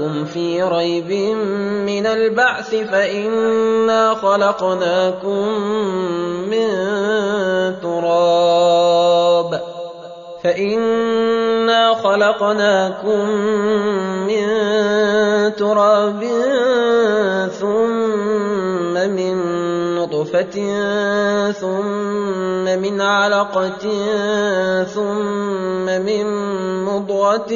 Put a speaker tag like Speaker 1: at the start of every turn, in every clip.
Speaker 1: كنتم في ريب من البعث فإنا خلقناكم من تراب فإنا خلقناكم من تراب ثم من نطفة ثم من علقة ثم من مضغة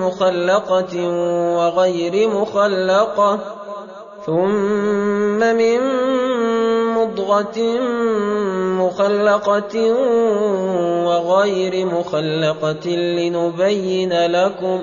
Speaker 1: مخلقة وغير مخلقة ثم من مضغة مخلقة وغير مخلقة لنبين لكم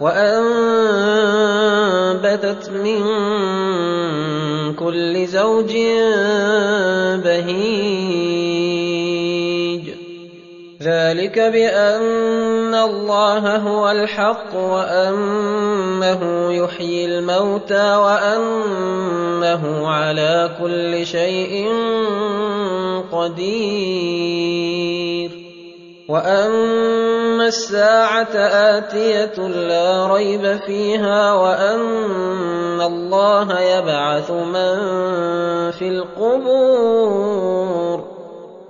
Speaker 1: وأنبتت من كل زوج بهيج. ذلك بأن الله هو الحق وأنه يحيي الموتى وأنه على كل شيء قدير. وأن الساعة آتية لا ريب فيها وأن الله يبعث من في القبور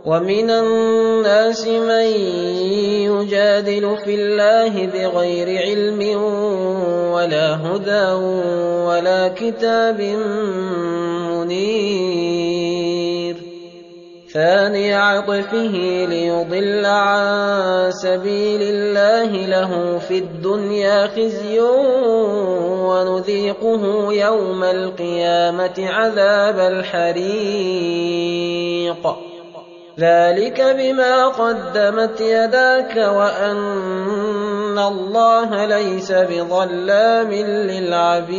Speaker 1: ومن الناس من يجادل في الله بغير علم ولا هدى ولا كتاب ثاني عطفه ليضل عن سبيل الله له في الدنيا خزي ونذيقه يوم القيامة عذاب الحريق. ذلك بما قدمت يداك وأن الله ليس بظلام للعبيد.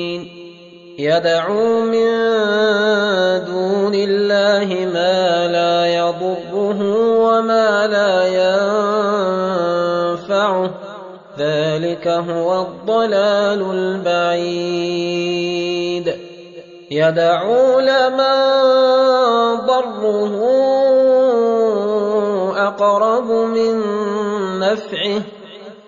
Speaker 1: يدعو من دون الله ما لا يضره وما لا ينفعه. ذلك هو الضلال البعيد. يدعو لمن ضره أقرب من نفعه.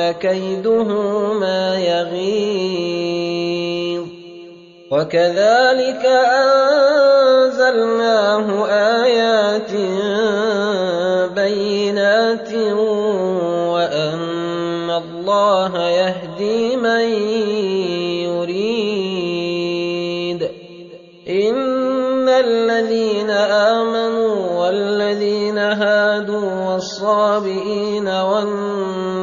Speaker 1: كيده ما يغيظ وكذلك انزلناه ايات بينات وان الله يهدي من يريد ان الذين امنوا والذين هادوا والصابئين والنصارى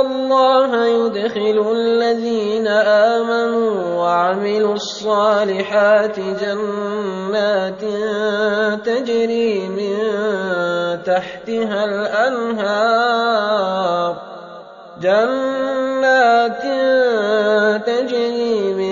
Speaker 1: الله يدخل الذين آمنوا وعملوا الصالحات جنات تجري من تحتها الأنهار. جنات تجري من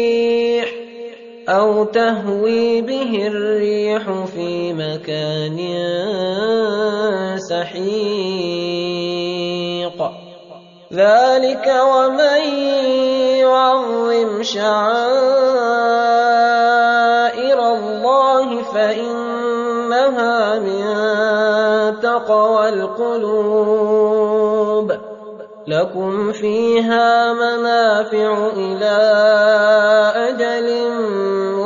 Speaker 1: أو تهوي به الريح في مكان سحيق ذلك ومن يعظم شعائر الله فإنها من تقوى القلوب لكم فيها منافع إلى أجل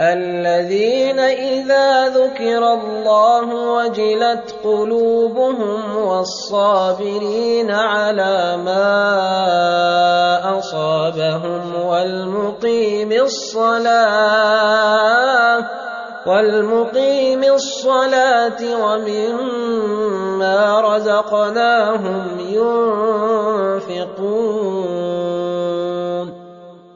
Speaker 1: الذين إذا ذكر الله وجلت قلوبهم والصابرين على ما أصابهم والمقيم الصلاة والمقيم الصلاة ومما رزقناهم ينفقون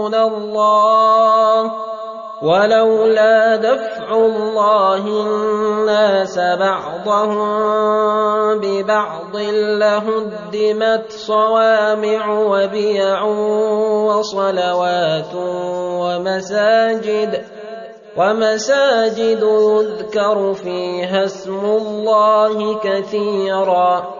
Speaker 1: ربنا الله ولولا دفع الله الناس بعضهم ببعض لهدمت صوامع وبيع وصلوات ومساجد ومساجد يذكر فيها اسم الله كثيرا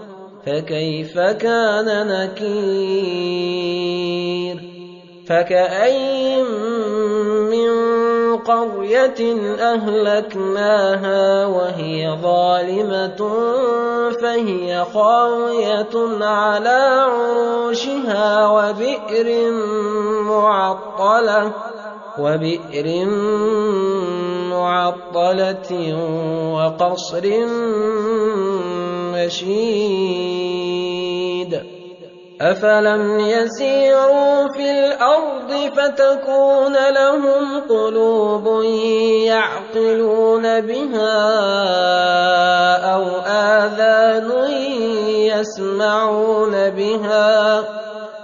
Speaker 1: فكيف كان نكير؟ فكأين من قرية أهلكناها وهي ظالمة فهي خاوية على عروشها وبئر معطلة وبئر معطلة وقصر مشيد افلم يسيروا في الأرض فتكون لهم قلوب يعقلون بها أو اذان يسمعون بها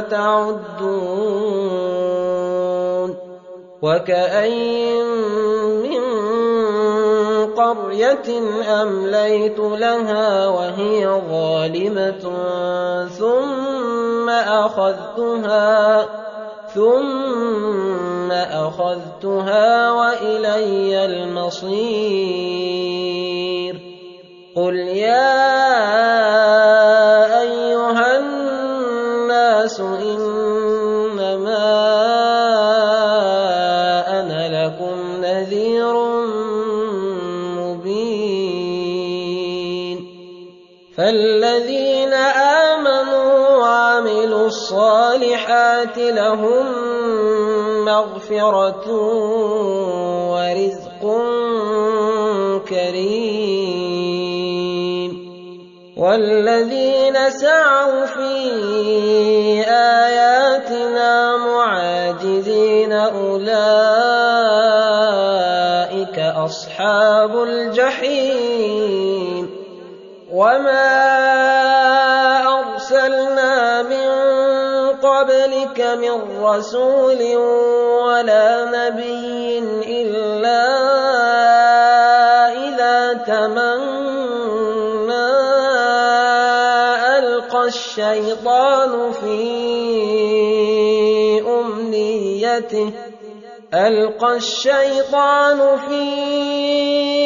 Speaker 1: تعدون وكأين من قرية أمليت لها وهي ظالمة ثم أخذتها ثم أخذتها وإلي المصير قل يا الصالحات لهم مغفره ورزق كريم والذين سعوا في آياتنا معاجزين أولئك أصحاب الجحيم وما من رسول ولا نبي إلا إذا تمنى ألقى الشيطان في أمنيته. ألقى الشيطان في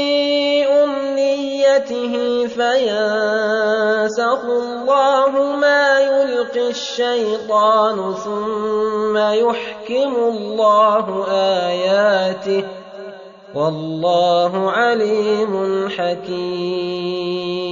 Speaker 1: أمنيته فينسخ الله ما يلقي الشيطان ثم يحكم الله آياته والله عليم حكيم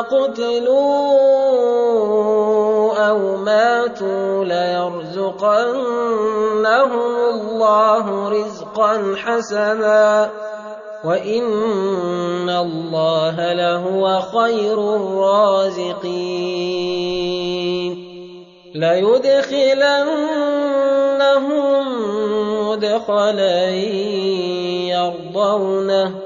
Speaker 1: قتلوا أو ماتوا ليرزقنهم الله رزقا حسنا وإن الله لهو خير الرازقين ليدخلنهم مدخلا يرضونه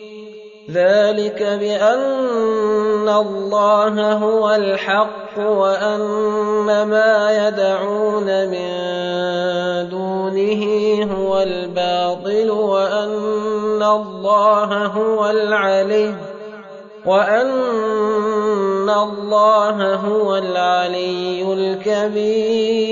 Speaker 1: ذلك بأن الله هو الحق وأن ما يدعون من دونه هو الباطل وأن الله هو العلي وأن الله هو العلي الكبير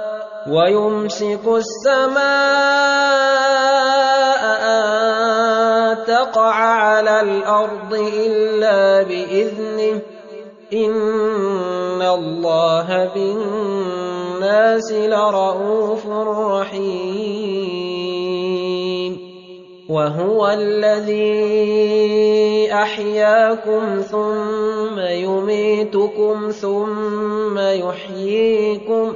Speaker 1: وَيُمْسِكُ السَّمَاءَ أَن تَقَعَ عَلَى الْأَرْضِ إِلَّا بِإِذْنِهِ ۗ. إِنَّ اللَّهَ بِالنَّاسِ لَرَءُوفٌ رَّحِيمٌ. وَهُوَ الَّذِي أَحْيَاكُمْ ثُمَّ يُمِيتُكُمْ ثُمَّ يُحْيِيكُمْ ۗ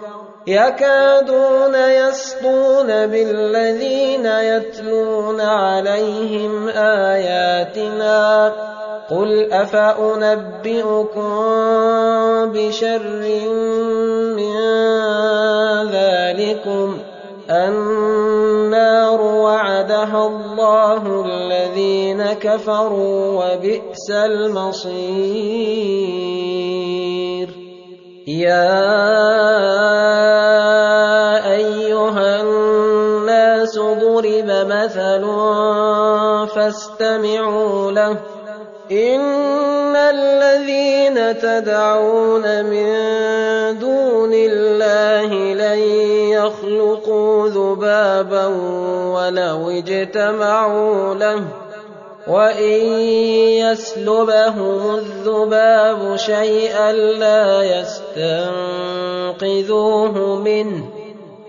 Speaker 1: يَكَادُونَ يَسْطُونَ بِالَّذِينَ يَتْلُونَ عَلَيْهِمْ آيَاتِنَا ۗ قُلْ أَفَأُنَبِّئُكُم بِشَرٍّ مِّن ذَٰلِكُمُ ۗ النَّارُ وَعَدَهَا اللَّهُ الَّذِينَ كَفَرُوا ۖ وَبِئْسَ الْمَصِيرُ يَا مَثَلٌ فَاسْتَمِعُوا لَهُ ۚ. إِنَّ الَّذِينَ تَدْعُونَ مِن دُونِ اللَّهِ لَن يَخْلُقُوا ذُبَابًا وَلَوِ اجْتَمَعُوا لَهُ ۖ وَإِن يَسْلُبْهُمُ الذُّبَابُ شَيْئًا لَّا يَسْتَنقِذُوهُ مِنْهُ ۚ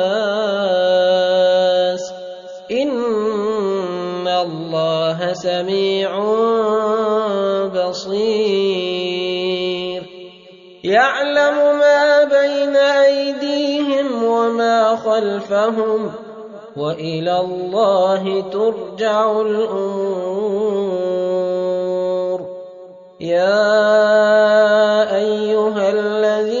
Speaker 1: ۚ اللَّهَ سَمِيعٌ بَصِيرٌ. يَعْلَمُ مَا بَيْنَ أَيْدِيهِمْ وَمَا خَلْفَهُمْ ۗ وَإِلَى اللَّهِ تُرْجَعُ الْأُمُورُ. يَا أَيُّهَا الَّذِينَ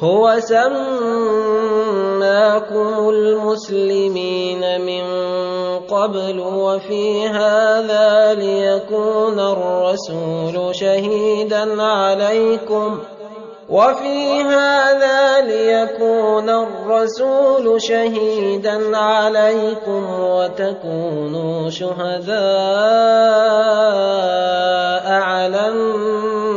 Speaker 1: هو سماكم المسلمين من قبل وفي هذا ليكون الرسول شهيدا عليكم. وفي هذا ليكون الرسول شهيدا عليكم وتكونوا شهداء على الناس.